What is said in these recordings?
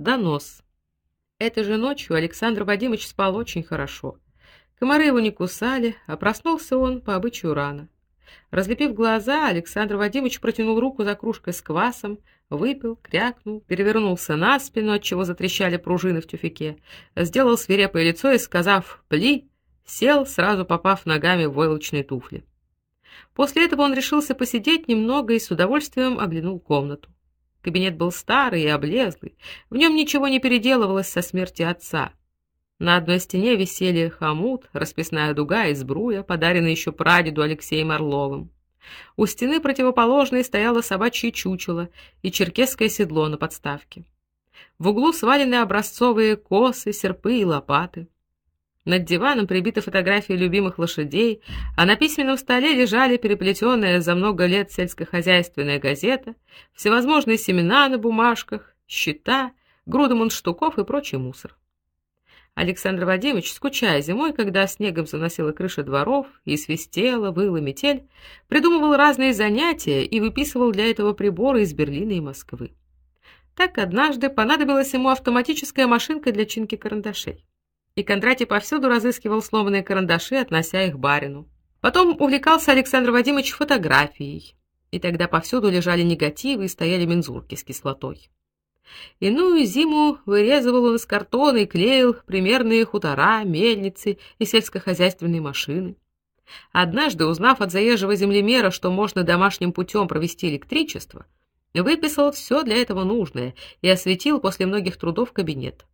Донос. Этой же ночью Александр Вадимович спал очень хорошо. Комары его не кусали, а проснулся он по обычаю рано. Разлепив глаза, Александр Вадимович протянул руку за кружкой с квасом, выпил, крякнул, перевернулся на спину, от чего затрещали пружины в тюфяке, сделал свирепое лицо и, сказав «пли», сел, сразу попав ногами в войлочные туфли. После этого он решился посидеть немного и с удовольствием оглянул комнату. Кабинет был старый и облезлый, в нем ничего не переделывалось со смерти отца. На одной стене висели хомут, расписная дуга и сбруя, подаренные еще прадеду Алексеем Орловым. У стены противоположной стояло собачье чучело и черкесское седло на подставке. В углу свалены образцовые косы, серпы и лопаты. Над диваном прибиты фотографии любимых лошадей, а на письменном столе лежали переплетенная за много лет сельскохозяйственная газета, всевозможные семена на бумажках, счета, груда мундштуков и прочий мусор. Александр Вадимович, скучая зимой, когда снегом заносила крыши дворов и свистела, выла метель, придумывал разные занятия и выписывал для этого приборы из Берлина и Москвы. Так однажды понадобилась ему автоматическая машинка для чинки карандашей и Кондратий повсюду разыскивал сломанные карандаши, относя их барину. Потом увлекался Александр Вадимович фотографией, и тогда повсюду лежали негативы и стояли мензурки с кислотой. Иную зиму вырезывал он из картона и клеил примерные хутора, мельницы и сельскохозяйственные машины. Однажды, узнав от заезжего землемера, что можно домашним путем провести электричество, выписал все для этого нужное и осветил после многих трудов кабинет.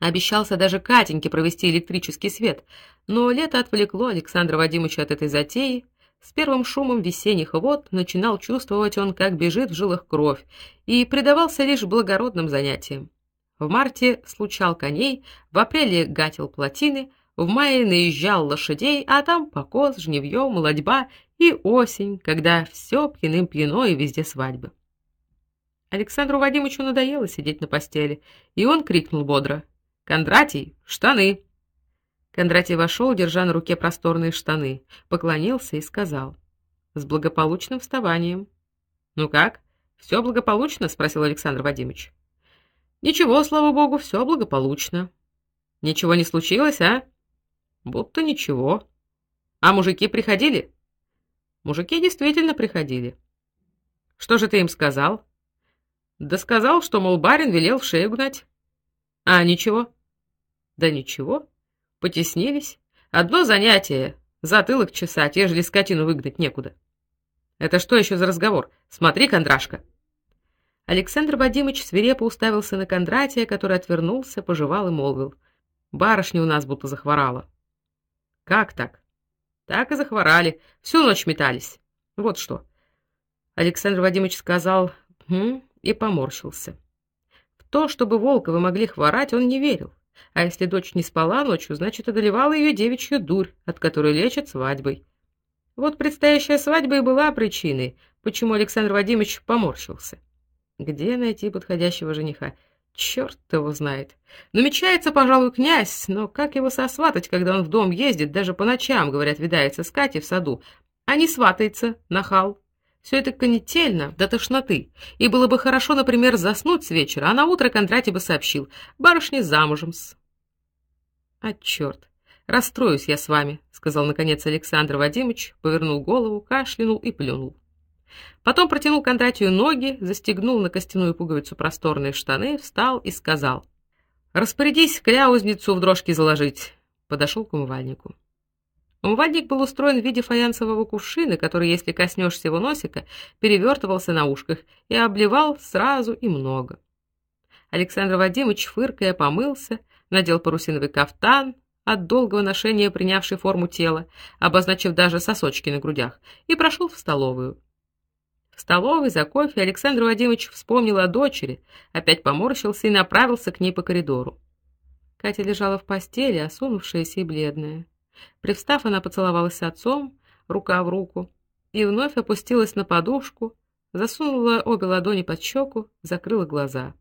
Обещался даже Катеньке провести электрический свет, но лето отвлекло Александра Вадимовича от этой затеи. С первым шумом весенних вод начинал чувствовать он, как бежит в жилах кровь, и предавался лишь благородным занятиям. В марте случал коней, в апреле гатил плотины, в мае наезжал лошадей, а там покос, жнивье, молодьба и осень, когда все пьяным-пьяно и везде свадьбы. Александру Вадимовичу надоело сидеть на постели, и он крикнул бодро: Кондратий, штаны. Кондратий вошел, держа на руке просторные штаны, поклонился и сказал: "С благополучным вставанием". "Ну как? все благополучно?" спросил Александр Вадимович. "Ничего, слава богу, все благополучно. Ничего не случилось, а?" "Будто ничего. А мужики приходили?" "Мужики действительно приходили." "Что же ты им сказал?" "Да сказал, что мол барин велел шею гнать." "А ничего?" Да ничего, потеснились. Одно занятие затылок чесать, ежели скотину выгнать некуда. Это что еще за разговор? Смотри, Кондрашка. Александр Вадимович свирепо уставился на Кондратия, который отвернулся, пожевал и молвил: "Барышня у нас будто захворала". "Как так?" "Так и захворали, всю ночь метались. Вот что". Александр Вадимович сказал: "Хм", и поморщился. В то, чтобы Волковы могли хворать, он не верил. А если дочь не спала ночью, значит, одолевала ее девичья дурь, от которой лечат свадьбой. Вот предстоящая свадьба и была причиной, почему Александр Вадимович поморщился. Где найти подходящего жениха? Черт его знает. Намечается, пожалуй, князь, но как его сосватать, когда он в дом ездит, даже по ночам, говорят, видается с Катей в саду, а не сватается, нахал. Все это конетельно до тошноты. И было бы хорошо, например, заснуть с вечера, а на утро Кондратий бы сообщил: "Барышня замужем-с". А черт, расстроюсь я с вами, сказал наконец Александр Вадимович, повернул голову, кашлянул и плюнул. Потом протянул Кондратию ноги, застегнул на костяную пуговицу просторные штаны, встал и сказал: "Распорядись кляузницу в дрожки заложить". Подошел к умывальнику. Умывальник был устроен в виде фаянсового кувшина, который, если коснешься его носика, перевертывался на ушках и обливал сразу и много. Александр Вадимович фыркая помылся, надел парусиновый кафтан, от долгого ношения принявший форму тела, обозначив даже сосочки на грудях, и прошел в столовую. В столовой за кофе Александр Вадимович вспомнил о дочери, опять поморщился и направился к ней по коридору. Катя лежала в постели, осунувшаяся и бледная. Привстав, она поцеловалась с отцом, рука в руку, и вновь опустилась на подушку, засунула обе ладони под щеку, закрыла глаза.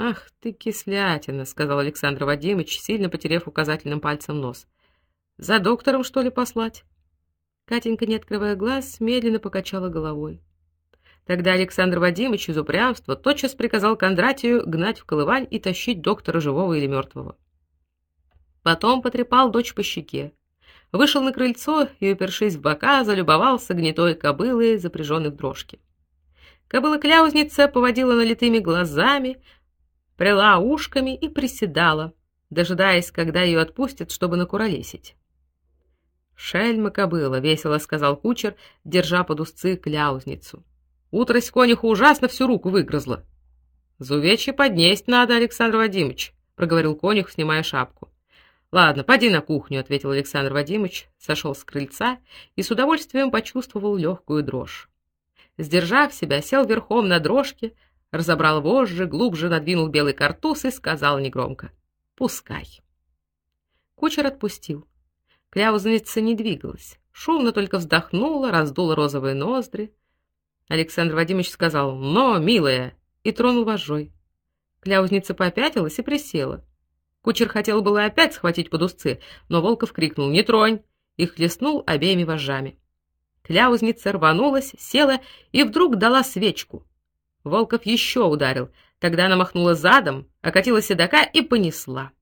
Ах ты кислятина, сказал Александр Вадимович, сильно потеряв указательным пальцем нос. За доктором что ли послать? Катенька, не открывая глаз, медленно покачала головой. Тогда Александр Вадимович из упрямства тотчас приказал Кондратию гнать в Колывань и тащить доктора живого или мертвого. Потом потрепал дочь по щеке. Вышел на крыльцо и, упершись в бока, залюбовался гнетой кобылой, запряженной в дрожки. Кобыла-кляузница поводила налитыми глазами, прила ушками и приседала, дожидаясь, когда ее отпустят, чтобы накуролесить. «Шельма кобыла», — весело сказал кучер, держа под узцы кляузницу. Утрость конюху ужасно всю руку выгрызла. Зувечье поднесть надо, Александр Вадимович, проговорил конюх, снимая шапку. Ладно, поди на кухню, ответил Александр Вадимович, сошел с крыльца и с удовольствием почувствовал легкую дрожь. Сдержав себя, сел верхом на дрожке, разобрал вожжи, глубже надвинул белый картуз и сказал негромко: "Пускай". Кучер отпустил. Кляузница не двигалась, шумно только вздохнула, раздула розовые ноздри, Александр Вадимович сказал: "Но, милая", и тронул вожжой. Кляузница попятилась и присела. Кучер хотел было опять схватить под узцы, но Волков крикнул: "Не тронь!" и хлестнул обеими вожжами. Кляузница рванулась, села и вдруг дала свечку. Волков еще ударил. Тогда она махнула задом, окатила седока и понесла.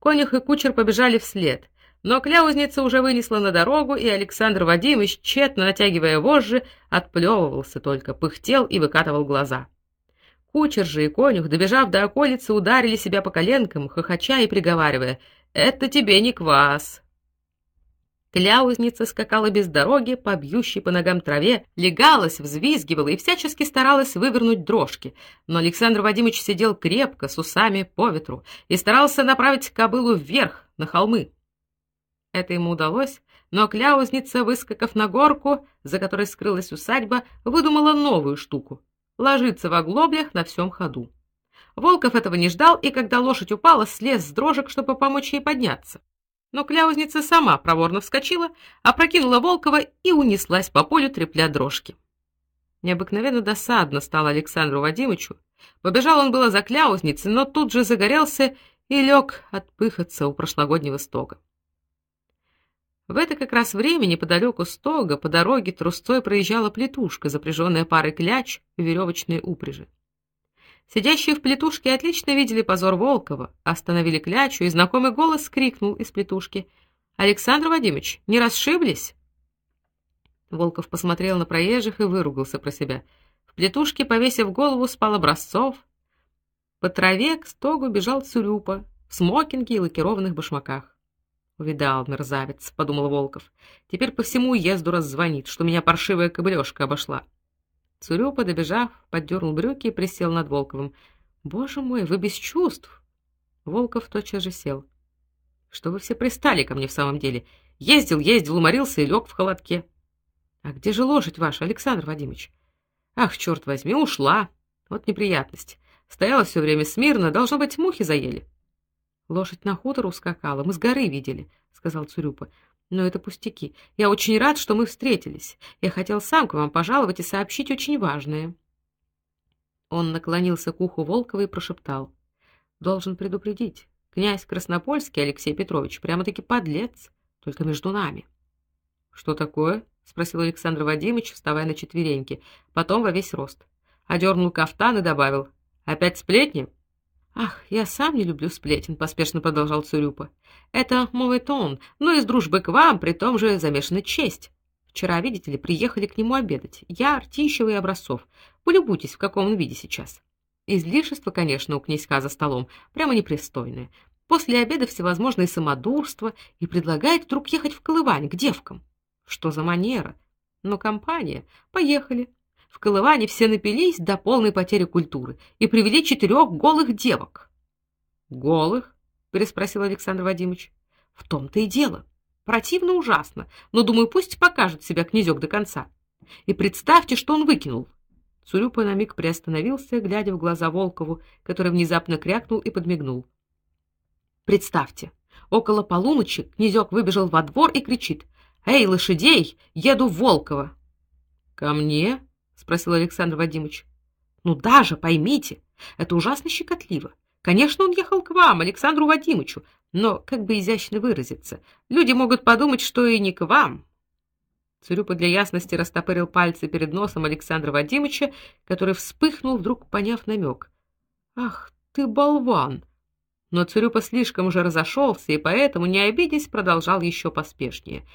Конюх и кучер побежали вслед. Но кляузница уже вынесла на дорогу, и Александр Вадимович, тщетно натягивая вожжи, отплевывался только, пыхтел и выкатывал глаза. Кучер же и конюх, добежав до околицы, ударили себя по коленкам, хохоча и приговаривая: "Это тебе не квас". Кляузница скакала без дороги, по по ногам траве, легалась, взвизгивала и всячески старалась вывернуть дрожки, но Александр Вадимович сидел крепко, с усами по ветру, и старался направить кобылу вверх, на холмы. Это ему удалось, но кляузница, выскакав на горку, за которой скрылась усадьба, выдумала новую штуку ложиться в оглоблях на всем ходу. Волков этого не ждал, и когда лошадь упала, слез с дрожек, чтобы помочь ей подняться. Но кляузница сама проворно вскочила, опрокинула Волкова и унеслась по полю, трепля дрожки. Необыкновенно досадно стало Александру Вадимовичу. Побежал он было за кляузницей, но тут же загорелся и лег отпыхаться у прошлогоднего стога. В это как раз время неподалеку стога по дороге трусцой проезжала плетушка, запряженная парой кляч в веревочной упряжи. Сидящие в плетушке отлично видели позор Волкова, остановили клячу, и знакомый голос крикнул из плетушки: "Александр Вадимович, не расшиблись?" Волков посмотрел на проезжих и выругался про себя. В плетушке, повесив голову, спал Образцов. По траве к стогу бежал Цурюпа в смокинге и лакированных башмаках. Увидал мерзавец, подумал Волков. Теперь по всему уезду раззвонит, что меня паршивая кобылёшка обошла. Цурюпа, добежав, поддернул брюки и присел над Волковым. Боже мой, вы без чувств. Волков тотчас же сел. Что вы все пристали ко мне в самом деле? Ездил, ездил, уморился и лег в холодке. А где же лошадь ваша, Александр Вадимович? Ах, черт возьми, ушла. Вот неприятность. Стояла все время смирно, должно быть, мухи заели. Лошадь на хутор ускакала, мы с горы видели, сказал Цурюпа. Но это пустяки. Я очень рад, что мы встретились. Я хотел сам к вам пожаловать и сообщить очень важное. Он наклонился к уху Волкова и прошептал: "Должен предупредить. Князь Краснопольский Алексей Петрович прямо-таки подлец, только между нами". "Что такое?" спросил Александр Вадимович, вставая на четвереньки, потом во весь рост. Одернул кафтан и добавил: "Опять сплетни?" Ах, я сам не люблю сплетен, поспешно продолжал Цурюпа. Это моветон, но из дружбы к вам при том же замешана честь. Вчера, видите ли, приехали к нему обедать. Я Артищева и Образцов. Полюбуйтесь, в каком он виде сейчас. Излишество, конечно, у князька за столом, прямо непристойное. После обеда всевозможные самодурства и предлагает вдруг ехать в Колывань к девкам. Что за манера? Но компания. Поехали. В Колыване все напились до полной потери культуры и привели четырех голых девок. Голых? переспросил Александр Вадимович. В том-то и дело. Противно ужасно, но думаю, пусть покажет себя князек до конца. И представьте, что он выкинул. Цурюпа на миг приостановился, глядя в глаза Волкову, который внезапно крякнул и подмигнул. Представьте, около полуночи князек выбежал во двор и кричит: "Эй, лошадей, еду в Волково!" "Ко мне?" Спросил Александр Вадимович. Ну даже, поймите, это ужасно щекотливо. Конечно, он ехал к вам, Александру Вадимовичу, но как бы изящно выразиться, люди могут подумать, что и не к вам. Царюпа для ясности растопырил пальцы перед носом Александра Вадимовича, который вспыхнул, вдруг поняв намек. Ах, ты болван. Но Царюпа слишком уже разошелся и поэтому, не обидясь, продолжал еще поспешнее.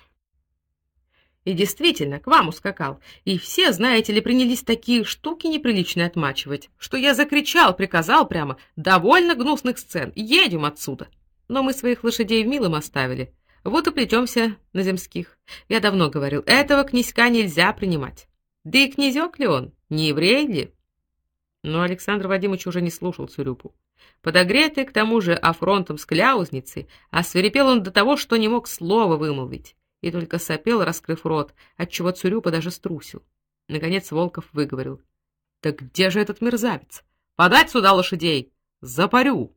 И действительно, к вам ускакал. И все, знаете ли, принялись такие штуки неприличные отмачивать, что я закричал, приказал прямо: "Довольно гнусных сцен, едем отсюда". Но мы своих лошадей в милом оставили. Вот и плетемся на земских. Я давно говорил, этого князька нельзя принимать. Да и князек ли он, не еврей ли? Но Александр Вадимович уже не слушал Цурюпу. Подогретый к тому же афронтом с кляузницей, освирепел он до того, что не мог слова вымолвить и только сопел, раскрыв рот, отчего Цурюпа даже струсил. Наконец Волков выговорил: "Так где же этот мерзавец? Подать сюда лошадей, запарю".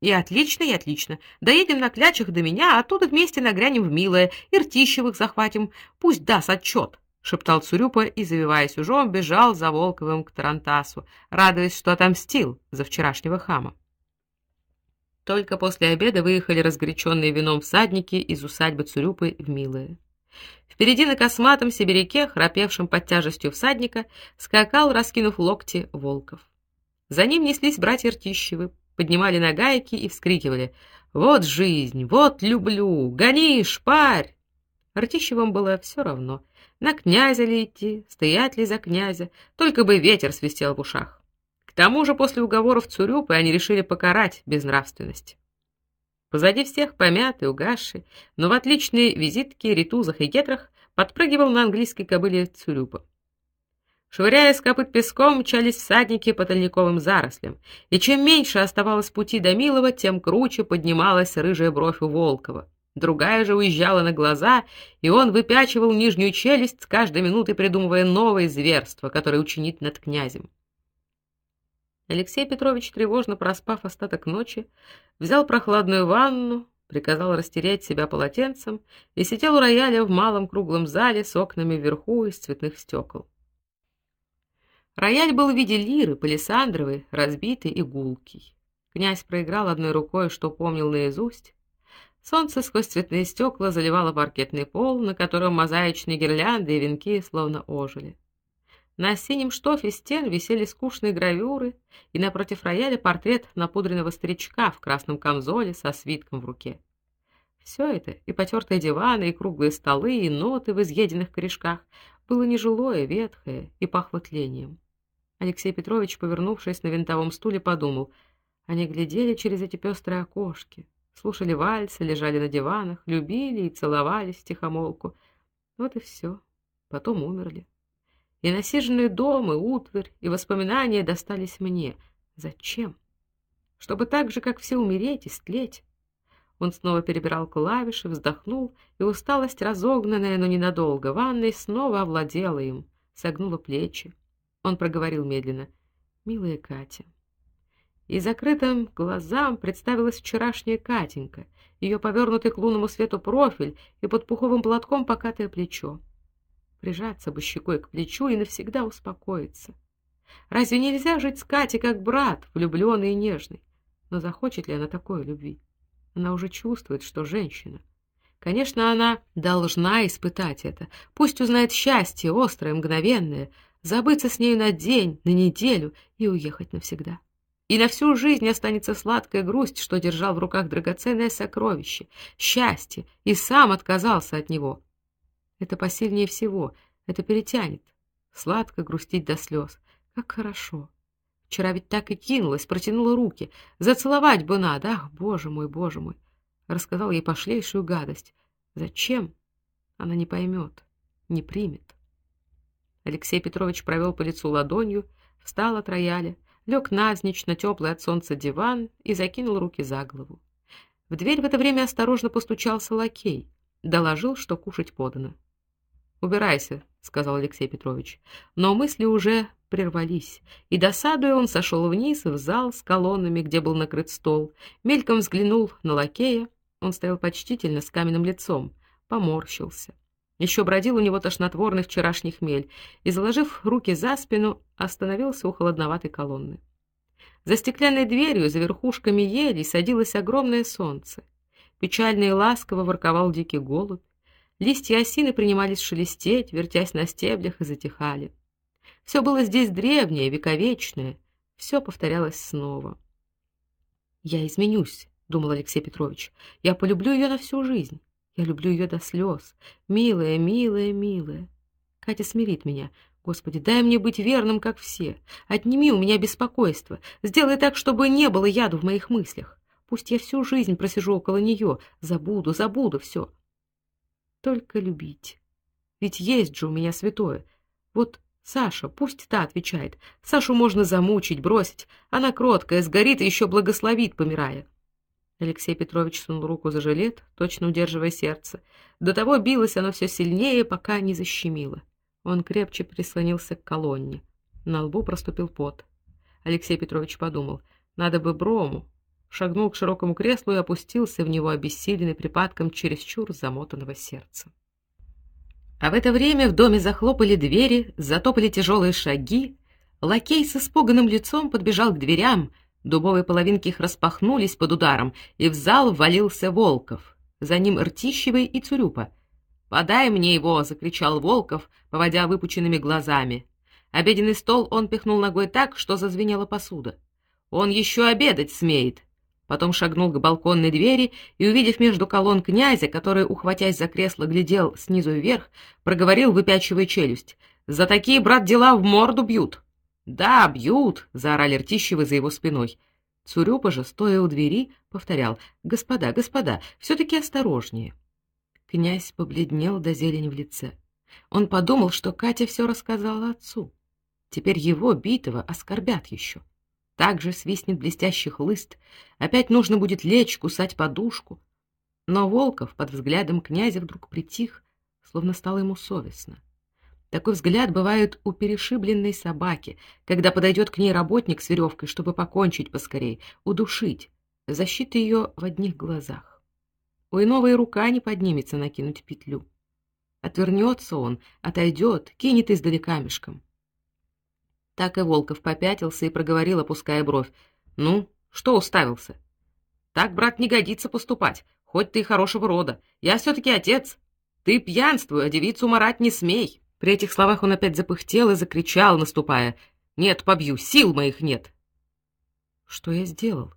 И отлично, и отлично. Доедем на клячах до меня, а оттуда вместе нагрянем в Милое, и Ртищевых захватим. Пусть даст отчет», — шептал Цурюпа и, завиваясь ужом, бежал за Волковым к Тарантасу, радуясь, что отомстил за вчерашнего хама. Только после обеда выехали разгоряченные вином всадники из усадьбы Цурюпы в Милое. Впереди на косматом сибиряке, храпевшем под тяжестью всадника, скакал, раскинув локти, Волков. За ним неслись братья Ртищевы, поднимали на гайки и вскрикивали: "Вот жизнь, вот люблю, гони, шпарь!" Ртищевым было все равно, на князя ли идти, стоять ли за князя, только бы ветер свистел в ушах тому же после уговоров Цурюпы они решили покарать безнравственность. Позади всех помятый, угасший, но в отличной визитке, ритузах и гетрах подпрыгивал на английской кобыле Цурюпа. Швыряя с копыт песком, мчались всадники по тольниковым зарослям, и чем меньше оставалось пути до Милова, тем круче поднималась рыжая бровь у Волкова. Другая же уезжала на глаза, и он выпячивал нижнюю челюсть с каждой минутой, придумывая новые зверства, которые учинит над князем. Алексей Петрович, тревожно проспав остаток ночи, взял прохладную ванну, приказал растереть себя полотенцем и сидел у рояля в малом круглом зале с окнами вверху из цветных стекол. Рояль был в виде лиры палисандровой, разбитый и гулкий. Князь проиграл одной рукой, что помнил наизусть. Солнце сквозь цветные стекла заливало паркетный пол, на котором мозаичные гирлянды и венки словно ожили. На синем штофе стен висели скучные гравюры, и напротив рояля портрет напудренного старичка в красном камзоле со свитком в руке. Все это, и потертые диваны, и круглые столы, и ноты в изъеденных корешках, было нежилое, ветхое и пахло тлением. Алексей Петрович, повернувшись на винтовом стуле, подумал: они глядели через эти пестрые окошки, слушали вальсы, лежали на диванах, любили и целовались тихомолку. Вот и все. Потом умерли. И насиженный дом, и утварь, и воспоминания достались мне. Зачем? Чтобы так же, как все, умереть и стлеть. Он снова перебирал клавиши, вздохнул, и усталость, разогнанная, но ненадолго, ванной снова овладела им, согнула плечи. Он проговорил медленно: "Милая Катя". И закрытым глазам представилась вчерашняя Катенька, ее повернутый к лунному свету профиль и под пуховым платком покатое плечо прижаться бы щекой к плечу и навсегда успокоиться. Разве нельзя жить с Катей как брат, влюбленный и нежный? Но захочет ли она такой любви? Она уже чувствует, что женщина. Конечно, она должна испытать это. Пусть узнает счастье, острое, мгновенное, забыться с нею на день, на неделю и уехать навсегда. И на всю жизнь останется сладкая грусть, что держал в руках драгоценное сокровище, счастье, и сам отказался от него. Это посильнее всего, это перетянет. Сладко грустить до слез. Как хорошо. Вчера ведь так и кинулась, протянула руки. Зацеловать бы надо. Ах, боже мой, боже мой. Рассказал ей пошлейшую гадость. Зачем? Она не поймет, не примет. Алексей Петрович провел по лицу ладонью, встал от рояля, лег навзничь на теплый от солнца диван и закинул руки за голову. В дверь в это время осторожно постучался лакей, доложил, что кушать подано. Убирайся, сказал Алексей Петрович. Но мысли уже прервались, и досадуя он сошел вниз в зал с колоннами, где был накрыт стол, мельком взглянул на лакея. Он стоял почтительно с каменным лицом, поморщился. Еще бродил у него тошнотворный вчерашний хмель, и заложив руки за спину, остановился у холодноватой колонны. За стеклянной дверью, за верхушками ели, садилось огромное солнце. Печально и ласково ворковал дикий голубь. Листья осины принимались шелестеть, вертясь на стеблях и затихали. Все было здесь древнее, вековечное, все повторялось снова. Я изменюсь, думал Алексей Петрович. Я полюблю ее на всю жизнь. Я люблю ее до слез. Милая, милая, милая. Катя смирит меня. Господи, дай мне быть верным, как все. Отними у меня беспокойство. Сделай так, чтобы не было яду в моих мыслях. Пусть я всю жизнь просижу около нее, забуду, забуду все. Только любить. Ведь есть же у меня святое. Вот Саша, пусть та отвечает. Сашу можно замучить, бросить. Она кроткая, сгорит и еще благословит, помирая. Алексей Петрович сунул руку за жилет, точно удерживая сердце. До того билось оно все сильнее, пока не защемило. Он крепче прислонился к колонне. На лбу проступил пот. Алексей Петрович подумал: надо бы брому. Шагнул к широкому креслу и опустился в него, обессиленный припадком чересчур замотанного сердца. А в это время в доме захлопали двери, затопали тяжелые шаги. Лакей с испуганным лицом подбежал к дверям. Дубовые половинки их распахнулись под ударом, и в зал ввалился Волков. За ним Ртищевый и Цурюпа. "Подай мне его", закричал Волков, поводя выпученными глазами. Обеденный стол он пихнул ногой так, что зазвенела посуда. "Он еще обедать смеет". Потом шагнул к балконной двери и, увидев между колонн князя, который, ухватясь за кресло, глядел снизу вверх, проговорил, выпячивая челюсть: "За такие, брат, дела в морду бьют". "Да, бьют", заорали Ртищевы за его спиной. Цурюпа же, стоя у двери, повторял: "Господа, господа, все таки осторожнее". Князь побледнел до зелени в лице. Он подумал, что Катя все рассказала отцу. Теперь его битого оскорбят еще. Также свистнет блестящий хлыст, опять нужно будет лечь, кусать подушку. Но Волков под взглядом князя вдруг притих, словно стало ему совестно. Такой взгляд бывает у перешибленной собаки, когда подойдет к ней работник с веревкой, чтобы покончить поскорей, удушить, защита ее в одних глазах. У иного и рука не поднимется накинуть петлю. Отвернется он, отойдет, кинет издалека мешком. Так и Волков попятился и проговорил, опуская бровь: "Ну, что уставился? Так, брат, не годится поступать, хоть ты и хорошего рода. Я все таки отец. Ты пьянствуй, а девицу марать не смей". При этих словах он опять запыхтел и закричал, наступая: "Нет, побью, сил моих нет". Что я сделал?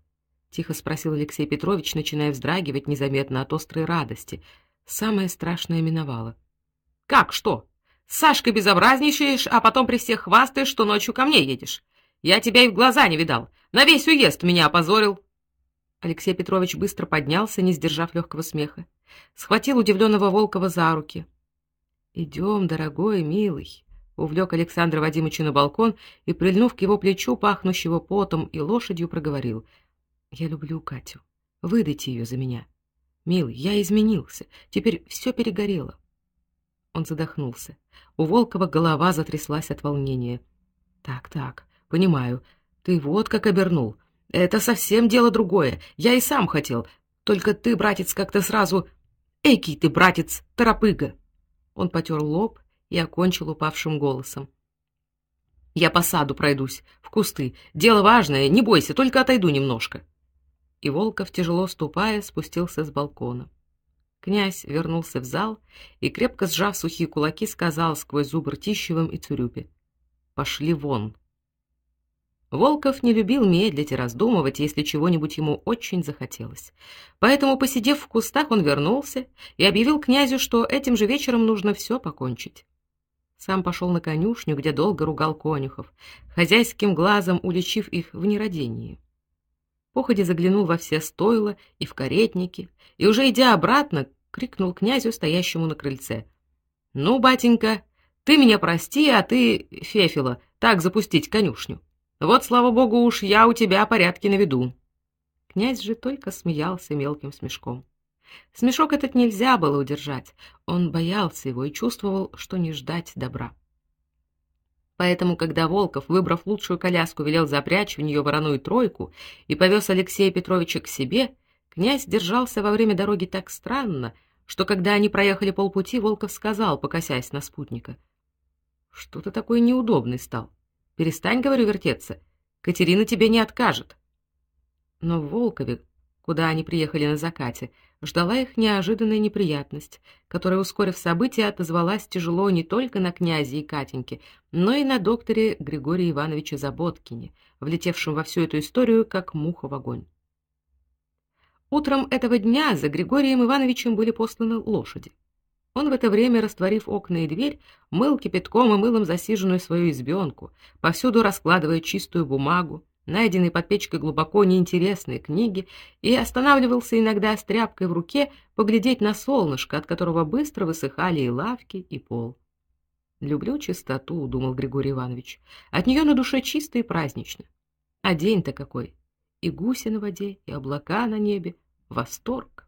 тихо спросил Алексей Петрович, начиная вздрагивать незаметно от острой радости. Самое страшное миновало. Как что? С Сашкой безобразничаешь, а потом при всех хвастаешь, что ночью ко мне едешь. Я тебя и в глаза не видал. На весь уезд меня опозорил. Алексей Петрович быстро поднялся, не сдержав легкого смеха. Схватил удивленного Волкова за руки. «Идем, дорогой, милый, увлек Александра Вадимовича на балкон и прильнув к его плечу, пахнущего потом и лошадью, проговорил: "Я люблю Катю. Выдайте ее за меня. Милый, я изменился. Теперь все перегорело". Он задохнулся. У Волкова голова затряслась от волнения. Так, так, понимаю. Ты вот как обернул. Это совсем дело другое. Я и сам хотел. Только ты, братец, как-то сразу Экий ты, братец, торопыга. Он потер лоб и окончил упавшим голосом. Я по саду пройдусь, в кусты. Дело важное, не бойся, только отойду немножко. И Волков, тяжело ступая, спустился с балкона. Князь вернулся в зал и крепко сжав сухие кулаки, сказал сквозь зубы Ртищевым и Цурюпе: "Пошли вон". Волков не любил медлить и раздумывать, если чего-нибудь ему очень захотелось. Поэтому, посидев в кустах, он вернулся и объявил князю, что этим же вечером нужно все покончить. Сам пошел на конюшню, где долго ругал конюхов, хозяйским глазом уличив их в нерадении. Походя заглянул во все стойла и в каретники, и уже идя обратно, крикнул князю, стоящему на крыльце: "Ну, батенька, ты меня прости, а ты, Фефила, так запустить конюшню". Вот, слава богу, уж я у тебя порядки наведу. Князь же только смеялся мелким смешком. Смешок этот нельзя было удержать. Он боялся его и чувствовал, что не ждать добра. Поэтому, когда Волков, выбрав лучшую коляску, велел запрячь в нее вороную тройку и повез Алексея Петровича к себе, князь держался во время дороги так странно, что когда они проехали полпути, Волков сказал, покосясь на спутника: "Что ты такой неудобный стал?" Перестань, говорю, вертеться. Катерина тебе не откажет. Но в Волкове куда они приехали на закате, ждала их неожиданная неприятность, которая, ускорив события, отозвалась тяжело не только на князе и Катеньке, но и на докторе Григории Ивановиче Заботкине, влетевшем во всю эту историю как муха в огонь. Утром этого дня за Григорием Ивановичем были посланы лошади. Он в это время, растворив окна и дверь, мыл кипятком и мылом засиженную свою избенку, повсюду раскладывая чистую бумагу, найденные под печкой глубоко неинтересные книги, и останавливался иногда с тряпкой в руке поглядеть на солнышко, от которого быстро высыхали и лавки, и пол. Люблю чистоту, думал Григорий Иванович. От нее на душе чисто и празднично. А день-то какой! И гуси на воде, и облака на небе, восторг.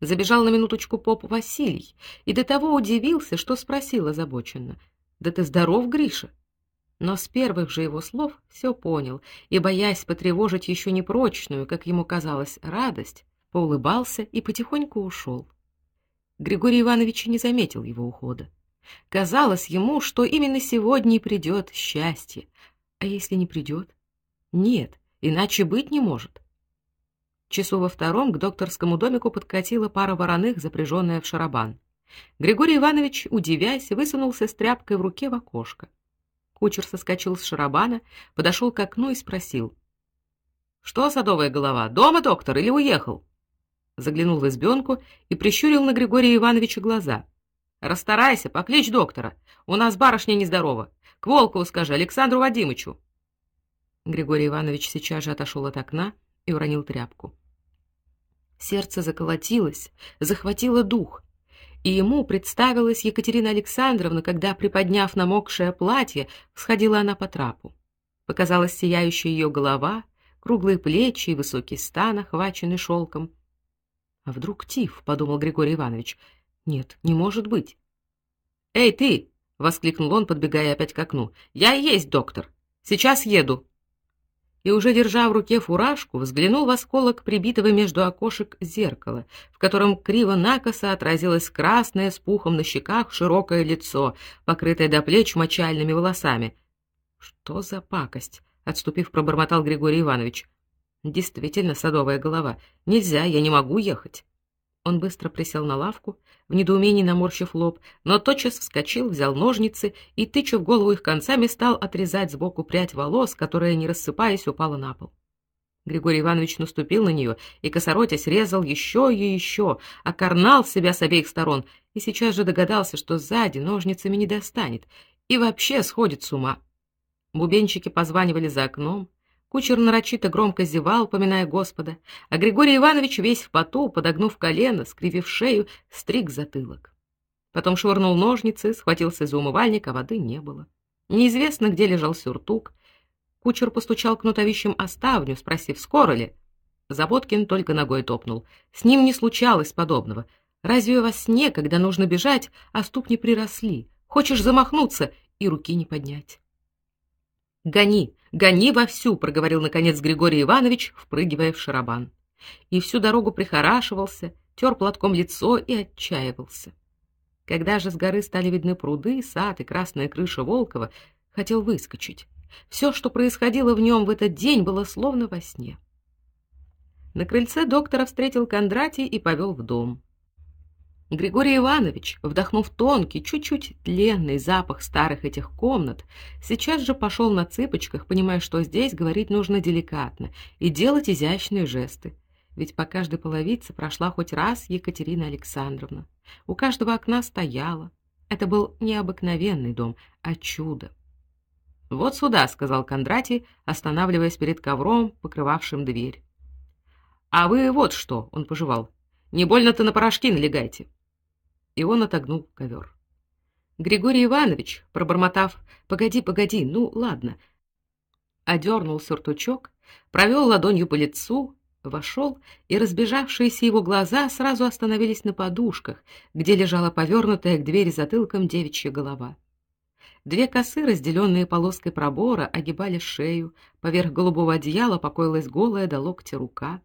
Забежал на минуточку поп Василий и до того удивился, что спросил озабоченно: "Да ты здоров, Гриша?" Но с первых же его слов все понял и, боясь потревожить еще непрочную, как ему казалось, радость, поулыбался и потихоньку ушел. Григорий Иванович не заметил его ухода. Казалось ему, что именно сегодня и придет счастье. А если не придет? Нет, иначе быть не может. Часу во втором к докторскому домику подкатила пара вороных, запряженная в шарабан. Григорий Иванович, удивясь, высунулся с тряпкой в руке в окошко. Кучер соскочил с шарабана, подошел к окну и спросил: "Что, садовая голова, дома доктор или уехал?" Заглянул в избенку и прищурил на Григория Ивановича глаза. "Расстарайся, покличь доктора. У нас барышня нездорова. К Волкову скажи Александру Вадимычу". Григорий Иванович сейчас же отошел от окна и уронил тряпку. Сердце заколотилось, захватило дух и ему представилась Екатерина Александровна, когда, приподняв намокшее платье, всходила она по трапу. Показалась сияющая ее голова, круглые плечи и высокий стан, охваченный шелком. А вдруг тиф, подумал Григорий Иванович. Нет, не может быть. Эй, ты, воскликнул он, подбегая опять к окну. Я и есть доктор. Сейчас еду и уже держа в руке фуражку, взглянул в осколок прибитого между окошек зеркала, в котором криво-накосо отразилось красное с пухом на щеках широкое лицо, покрытое до плеч мочальными волосами. Что за пакость, отступив, пробормотал Григорий Иванович. Действительно садовая голова. Нельзя, я не могу ехать. Он быстро присел на лавку, в недоумении наморщив лоб, но тотчас вскочил, взял ножницы и, тыча в голову их концами, стал отрезать сбоку прядь волос, которая, не рассыпаясь, упала на пол. Григорий Иванович наступил на нее и, косоротясь, резал еще и еще, окорнал себя с обеих сторон и сейчас же догадался, что сзади ножницами не достанет и вообще сходит с ума. Бубенчики позванивали за окном, Кучер нарочито громко зевал, поминая Господа, а Григорий Иванович весь в поту, подогнув колено, скривив шею, стриг затылок. Потом швырнул ножницы, схватился за умывальник, а воды не было. Неизвестно, где лежал сюртук. Кучер постучал кнутовищем о ставню, спросив, скоро ли. Заботкин только ногой топнул. С ним не случалось подобного. Разве во сне, когда нужно бежать, а ступни приросли? Хочешь замахнуться и руки не поднять. Гони, гони вовсю, проговорил наконец Григорий Иванович, впрыгивая в шарабан. И всю дорогу прихорашивался, тер платком лицо и отчаивался. Когда же с горы стали видны пруды, сад и красная крыша Волкова, хотел выскочить. Все, что происходило в нем в этот день, было словно во сне. На крыльце доктора встретил Кондратий и повел в дом. Григорий Иванович, вдохнув тонкий, чуть-чуть тленный запах старых этих комнат, сейчас же пошел на цыпочках, понимая, что здесь говорить нужно деликатно и делать изящные жесты. Ведь по каждой половице прошла хоть раз Екатерина Александровна. У каждого окна стояла. Это был не обыкновенный дом, а чудо. Вот сюда, сказал Кондратий, останавливаясь перед ковром, покрывавшим дверь. А вы вот что, он пожевал. Не больно-то на порошки налегайте и он отогнул ковер. Григорий Иванович, пробормотав: "Погоди, погоди, ну ладно", одернул сюртучок, провел ладонью по лицу, вошел, и разбежавшиеся его глаза сразу остановились на подушках, где лежала повернутая к двери затылком девичья голова. Две косы, разделенные полоской пробора, огибали шею, поверх голубого одеяла покоилась голая до локтя рука.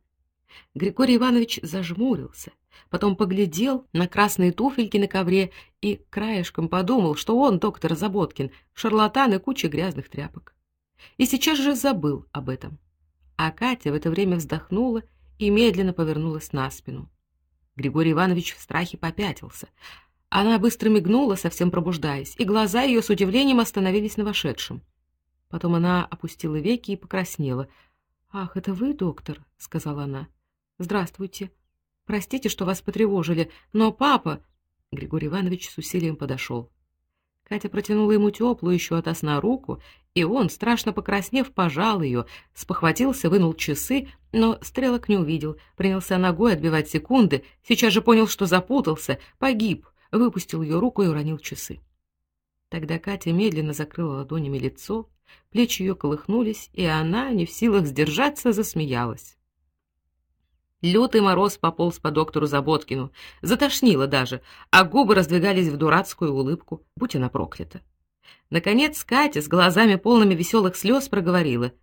Григорий Иванович зажмурился, потом поглядел на красные туфельки на ковре и краешком подумал, что он, доктор Заботкин, шарлатан и куча грязных тряпок. И сейчас же забыл об этом. А Катя в это время вздохнула и медленно повернулась на спину. Григорий Иванович в страхе попятился. Она быстро мигнула, совсем пробуждаясь, и глаза ее с удивлением остановились на вошедшем. Потом она опустила веки и покраснела. "Ах, это вы, доктор?" сказала она. "Здравствуйте. Простите, что вас потревожили, но папа Григорий Иванович с усилием подошел. Катя протянула ему теплую еще ото сна руку, и он, страшно покраснев, пожал ее, спохватился, вынул часы, но стрелок не увидел, принялся ногой отбивать секунды, сейчас же понял, что запутался, погиб, выпустил ее руку и уронил часы. Тогда Катя медленно закрыла ладонями лицо, плечи ее колыхнулись, и она, не в силах сдержаться, засмеялась. Лютый мороз пополз по доктору Заботкину, затошнило даже, а губы раздвигались в дурацкую улыбку, будь она проклята. Наконец Катя с глазами полными веселых слез проговорила: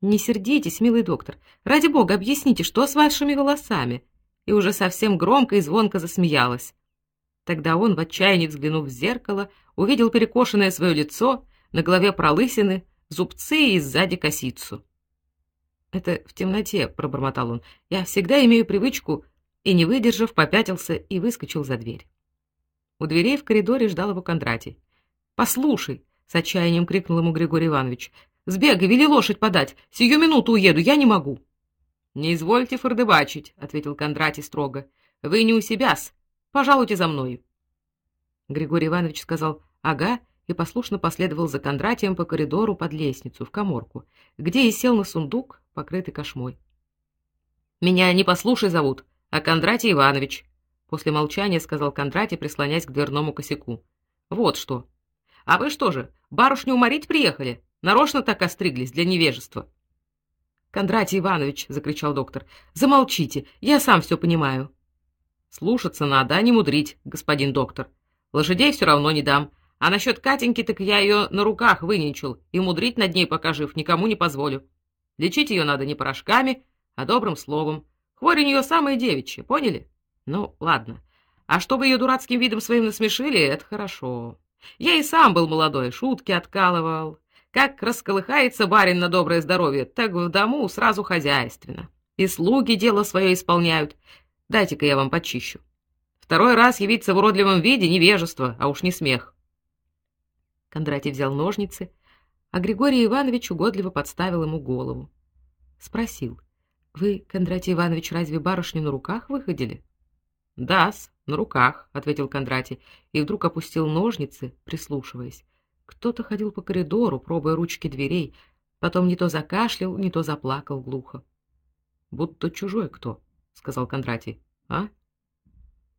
"Не сердитесь, милый доктор. Ради бога, объясните, что с вашими волосами?" И уже совсем громко и звонко засмеялась. Тогда он, в отчаянии взглянув в зеркало, увидел перекошенное свое лицо, на голове пролысины, зубцы и сзади косицу. Это в темноте, пробормотал он. Я всегда имею привычку, и не выдержав, попятился и выскочил за дверь. У дверей в коридоре ждал его Кондратий. "Послушай", с отчаянием крикнул ему Григорий Иванович. "Сбегай, вели лошадь подать. Сию минуту уеду, я не могу". "Не извольте фордыбачить", ответил Кондратий строго. "Вы не у себя-с. Пожалуйте за мной". Григорий Иванович сказал: "Ага", и послушно последовал за Кондратием по коридору под лестницу в каморку, где и сел на сундук, покрытый кошмой. Меня не послушай зовут, а Кондратий Иванович, после молчания сказал Кондратий, прислонясь к дверному косяку. Вот что. А вы что же, барышню уморить приехали? Нарочно так остриглись для невежества. Кондратий Иванович, закричал доктор. Замолчите, я сам все понимаю. Слушаться надо, а не мудрить, господин доктор. Лошадей все равно не дам, а насчет Катеньки так я ее на руках выненчил, и мудрить над ней пока жив никому не позволю. Лечить ее надо не порошками, а добрым словом. Хворь у нее самая девичья, поняли? Ну, ладно. А чтобы ее дурацким видом своим насмешили, это хорошо. Я и сам был молодой, шутки откалывал. Как расколыхается барин на доброе здоровье, так в дому сразу хозяйственно. И слуги дело свое исполняют. Дайте-ка я вам почищу. Второй раз явиться в уродливом виде невежество, а уж не смех. Кондратий взял ножницы, а Григорий Иванович угодливо подставил ему голову. Спросил: "Вы, Кондратий Иванович, разве барышню на руках выходили?" "Да-с, на руках", ответил Кондратий и вдруг опустил ножницы, прислушиваясь. Кто-то ходил по коридору, пробуя ручки дверей, потом не то закашлял, не то заплакал глухо. "Будто чужой кто", сказал Кондратий. "А?"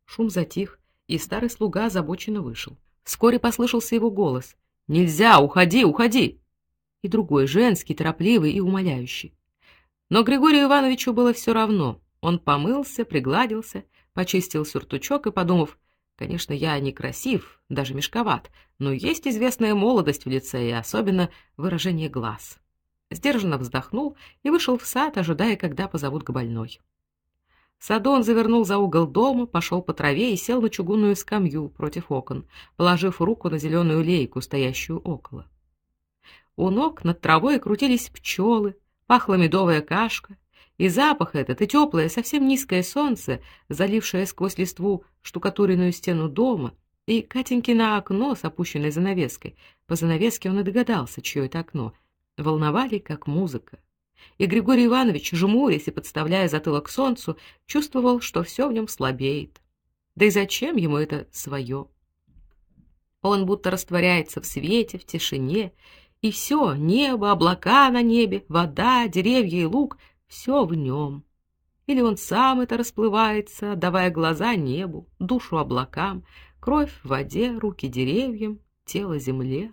Шум затих, и старый слуга озабоченно вышел. Вскоре послышался его голос. «Нельзя! Уходи, уходи!» И другой, женский, торопливый и умоляющий. Но Григорию Ивановичу было все равно. Он помылся, пригладился, почистил сюртучок и, подумав, конечно, я не красив, даже мешковат, но есть известная молодость в лице и особенно выражение глаз. Сдержанно вздохнул и вышел в сад, ожидая, когда позовут к больной. Садон завернул за угол дома, пошел по траве и сел на чугунную скамью против окон, положив руку на зеленую лейку, стоящую около. У ног над травой крутились пчелы, пахла медовая кашка, и запах этот, и теплое, совсем низкое солнце, залившее сквозь листву штукатуренную стену дома, и Катенькино окно с опущенной занавеской, по занавеске он и догадался, чье это окно, волновали, как музыка. И Григорий Иванович, жмурясь и подставляя затылок солнцу, чувствовал, что все в нем слабеет. Да и зачем ему это свое? Он будто растворяется в свете, в тишине, и все — небо, облака на небе, вода, деревья и луг — все в нем. Или он сам это расплывается, давая глаза небу, душу облакам, кровь в воде, руки деревьям, тело земле.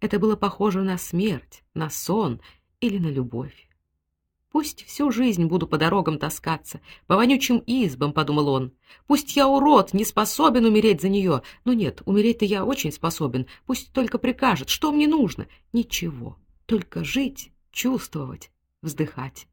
Это было похоже на смерть, на сон или на любовь. Пусть всю жизнь буду по дорогам таскаться, по вонючим избам, подумал он. Пусть я урод, не способен умереть за нее, но нет, умереть-то я очень способен. Пусть только прикажет, что мне нужно? Ничего, только жить, чувствовать, вздыхать.